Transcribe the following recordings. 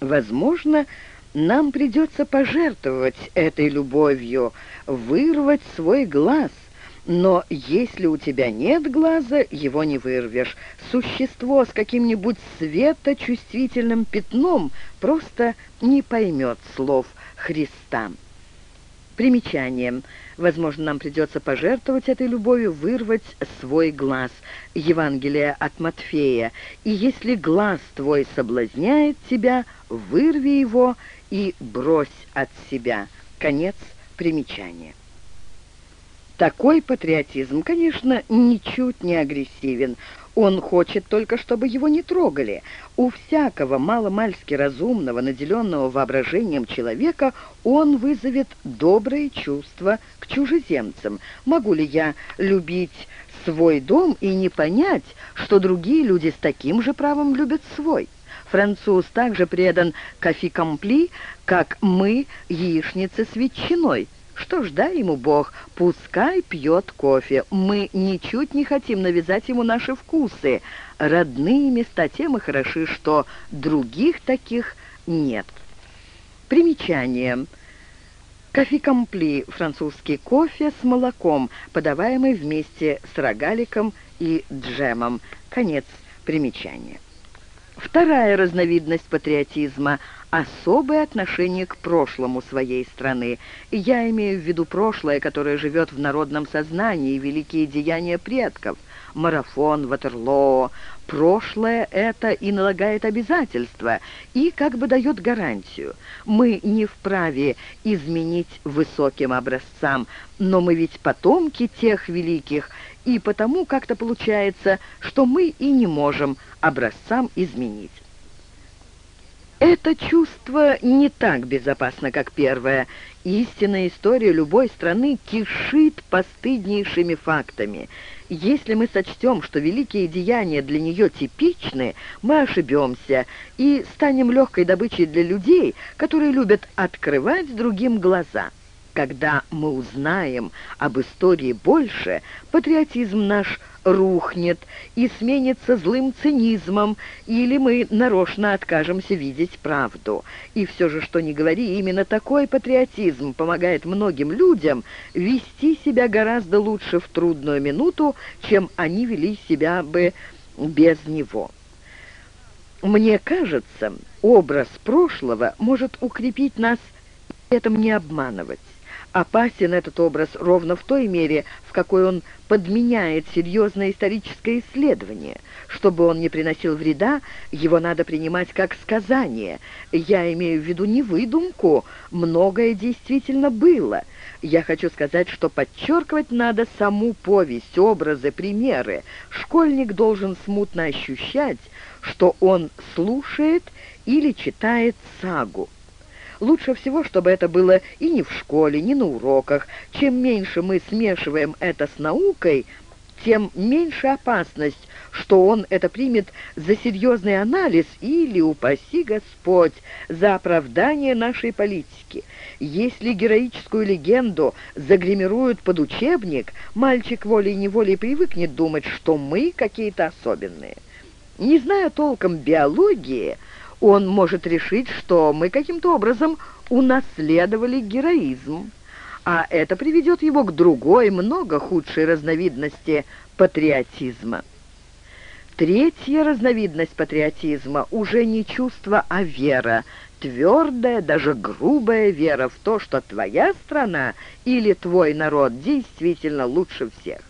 Возможно, нам придется пожертвовать этой любовью, вырвать свой глаз. Но если у тебя нет глаза, его не вырвешь. Существо с каким-нибудь светочувствительным пятном просто не поймет слов Христа. Примечание. Возможно, нам придется пожертвовать этой любовью, вырвать свой глаз. Евангелие от Матфея. «И если глаз твой соблазняет тебя, вырви его и брось от себя». Конец примечания. Такой патриотизм, конечно, ничуть не агрессивен. Он хочет только, чтобы его не трогали. У всякого маломальски разумного, наделенного воображением человека он вызовет добрые чувства к чужеземцам. Могу ли я любить свой дом и не понять, что другие люди с таким же правом любят свой? Француз также предан кофе-компли, как мы яичнице с ветчиной. Что ж, дай ему Бог, пускай пьет кофе. Мы ничуть не хотим навязать ему наши вкусы. Родные места тем и хороши, что других таких нет. Примечание. Кофе-компли – французский кофе с молоком, подаваемый вместе с рогаликом и джемом. Конец примечания. Вторая разновидность патриотизма – особое отношение к прошлому своей страны. Я имею в виду прошлое, которое живет в народном сознании, великие деяния предков. Марафон, Ватерлоо. Прошлое это и налагает обязательства, и как бы дает гарантию. Мы не вправе изменить высоким образцам, но мы ведь потомки тех великих, и потому как-то получается, что мы и не можем образцам изменить. Это чувство не так безопасно, как первое. Истинная история любой страны кишит постыднейшими фактами. Если мы сочтем, что великие деяния для нее типичны, мы ошибемся и станем легкой добычей для людей, которые любят открывать другим глаза. Когда мы узнаем об истории больше, патриотизм наш рухнет и сменится злым цинизмом, или мы нарочно откажемся видеть правду. И все же, что ни говори, именно такой патриотизм помогает многим людям вести себя гораздо лучше в трудную минуту, чем они вели себя бы без него. Мне кажется, образ прошлого может укрепить нас и этом не обманывать. Опасен этот образ ровно в той мере, в какой он подменяет серьезное историческое исследование. Чтобы он не приносил вреда, его надо принимать как сказание. Я имею в виду не выдумку, многое действительно было. Я хочу сказать, что подчеркивать надо саму повесть, образы, примеры. Школьник должен смутно ощущать, что он слушает или читает сагу. Лучше всего, чтобы это было и не в школе, не на уроках. Чем меньше мы смешиваем это с наукой, тем меньше опасность, что он это примет за серьезный анализ или, упаси Господь, за оправдание нашей политики. Если героическую легенду загримируют под учебник, мальчик волей-неволей привыкнет думать, что мы какие-то особенные. Не зная толком биологии, он может решить, что мы каким-то образом унаследовали героизм, а это приведет его к другой, много худшей разновидности патриотизма. Третья разновидность патриотизма уже не чувство, а вера, твердая, даже грубая вера в то, что твоя страна или твой народ действительно лучше всех.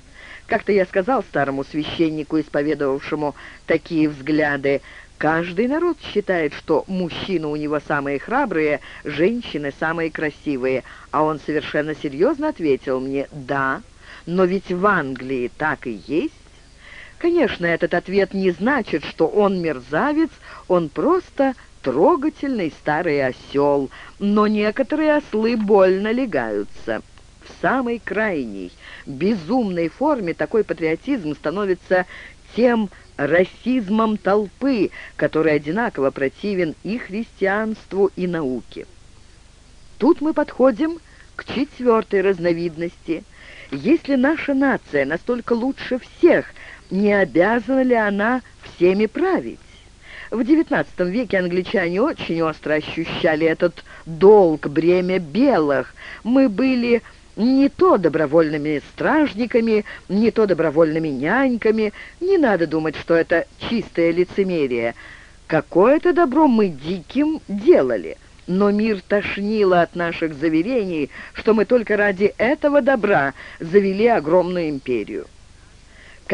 Как-то я сказал старому священнику, исповедовавшему такие взгляды, Каждый народ считает, что мужчины у него самые храбрые, женщины самые красивые, а он совершенно серьезно ответил мне «да, но ведь в Англии так и есть». Конечно, этот ответ не значит, что он мерзавец, он просто трогательный старый осел, но некоторые ослы больно легаются. В самой крайней, безумной форме такой патриотизм становится тем расизмом толпы, который одинаково противен и христианству, и науке. Тут мы подходим к четвертой разновидности. Если наша нация настолько лучше всех, не обязана ли она всеми править? В XIX веке англичане очень остро ощущали этот долг, бремя белых. Мы были не то добровольными стражниками, не то добровольными няньками. Не надо думать, что это чистое лицемерие. Какое-то добро мы диким делали, но мир тошнило от наших заверений, что мы только ради этого добра завели огромную империю.